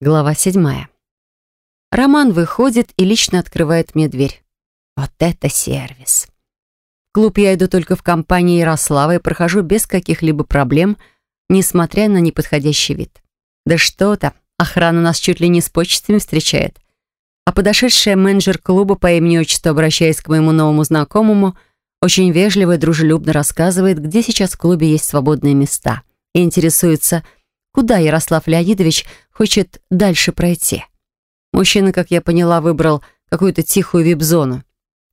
Глава седьмая. Роман выходит и лично открывает мне дверь. Вот это сервис. В клуб я иду только в компании Ярослава и прохожу без каких-либо проблем, несмотря на неподходящий вид. Да что то охрана нас чуть ли не с почестями встречает. А подошедшая менеджер клуба по имени-отчеству, обращаясь к моему новому знакомому, очень вежливо и дружелюбно рассказывает, где сейчас в клубе есть свободные места, и интересуется, куда Ярослав Леонидович хочет дальше пройти. Мужчина, как я поняла, выбрал какую-то тихую вип-зону.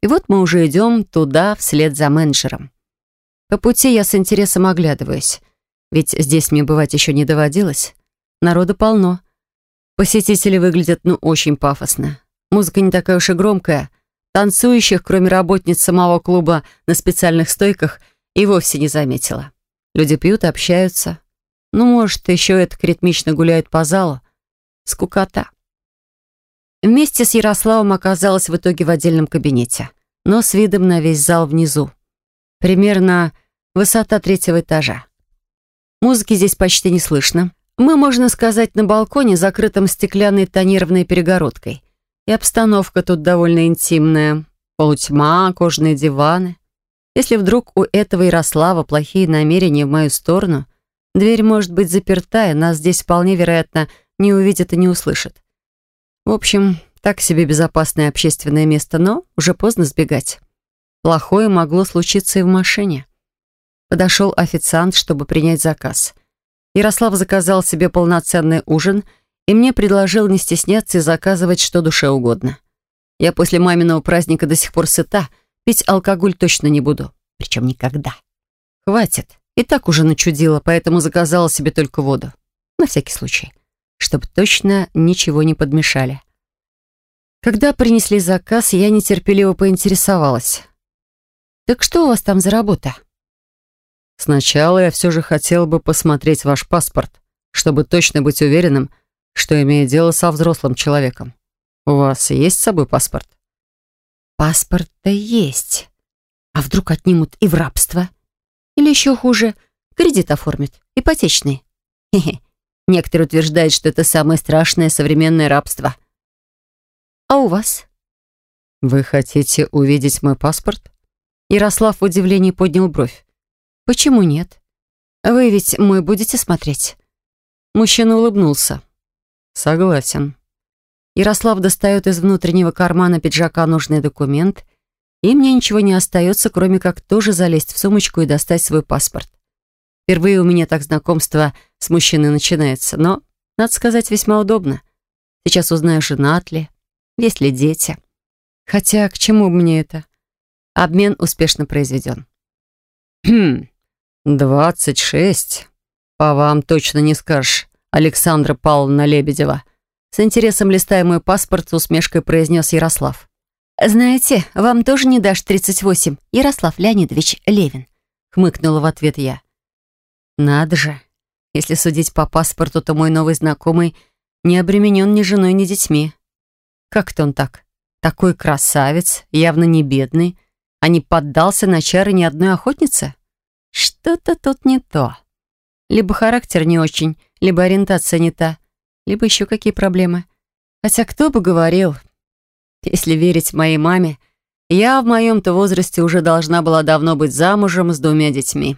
И вот мы уже идем туда вслед за менеджером. По пути я с интересом оглядываюсь, ведь здесь мне бывать еще не доводилось. Народу полно. Посетители выглядят ну очень пафосно. Музыка не такая уж и громкая. Танцующих, кроме работниц самого клуба на специальных стойках, и вовсе не заметила. Люди пьют общаются. Ну, может, еще это ритмично гуляют по залу. Скукота. Вместе с Ярославом оказалась в итоге в отдельном кабинете, но с видом на весь зал внизу. Примерно высота третьего этажа. Музыки здесь почти не слышно. Мы, можно сказать, на балконе, закрытом стеклянной тонированной перегородкой. И обстановка тут довольно интимная. Полутьма, кожаные диваны. Если вдруг у этого Ярослава плохие намерения в мою сторону, Дверь может быть заперта, и нас здесь вполне вероятно не увидят и не услышат. В общем, так себе безопасное общественное место, но уже поздно сбегать. Плохое могло случиться и в машине. Подошел официант, чтобы принять заказ. Ярослав заказал себе полноценный ужин, и мне предложил не стесняться и заказывать что душе угодно. Я после маминого праздника до сих пор сыта, пить алкоголь точно не буду. Причем никогда. Хватит. И так уже начудила, поэтому заказала себе только воду. На всякий случай. Чтобы точно ничего не подмешали. Когда принесли заказ, я нетерпеливо поинтересовалась. «Так что у вас там за работа?» «Сначала я все же хотел бы посмотреть ваш паспорт, чтобы точно быть уверенным, что имею дело со взрослым человеком. У вас есть с собой паспорт?» «Паспорт-то есть. А вдруг отнимут и в рабство?» Или еще хуже, кредит оформят, ипотечный. Хе-хе. Некоторые утверждают, что это самое страшное современное рабство. А у вас? Вы хотите увидеть мой паспорт? Ярослав в удивлении поднял бровь. Почему нет? Вы ведь мой будете смотреть? Мужчина улыбнулся. Согласен. Ярослав достает из внутреннего кармана пиджака нужный документ и мне ничего не остается, кроме как тоже залезть в сумочку и достать свой паспорт. Впервые у меня так знакомство с мужчиной начинается, но, надо сказать, весьма удобно. Сейчас узнаю, женат ли, есть ли дети. Хотя, к чему мне это? Обмен успешно произведен. «Хм, двадцать шесть. По вам точно не скажешь, Александра Павловна Лебедева». С интересом листая мой паспорт, с усмешкой произнес Ярослав. «Знаете, вам тоже не дашь 38, Ярослав Леонидович Левин», хмыкнула в ответ я. «Надо же. Если судить по паспорту, то мой новый знакомый не обременен ни женой, ни детьми. Как-то он так? Такой красавец, явно не бедный, а не поддался на чары ни одной охотницы? Что-то тут не то. Либо характер не очень, либо ориентация не та, либо еще какие проблемы. Хотя кто бы говорил, если верить моей маме, я в моем-то возрасте уже должна была давно быть замужем с двумя детьми.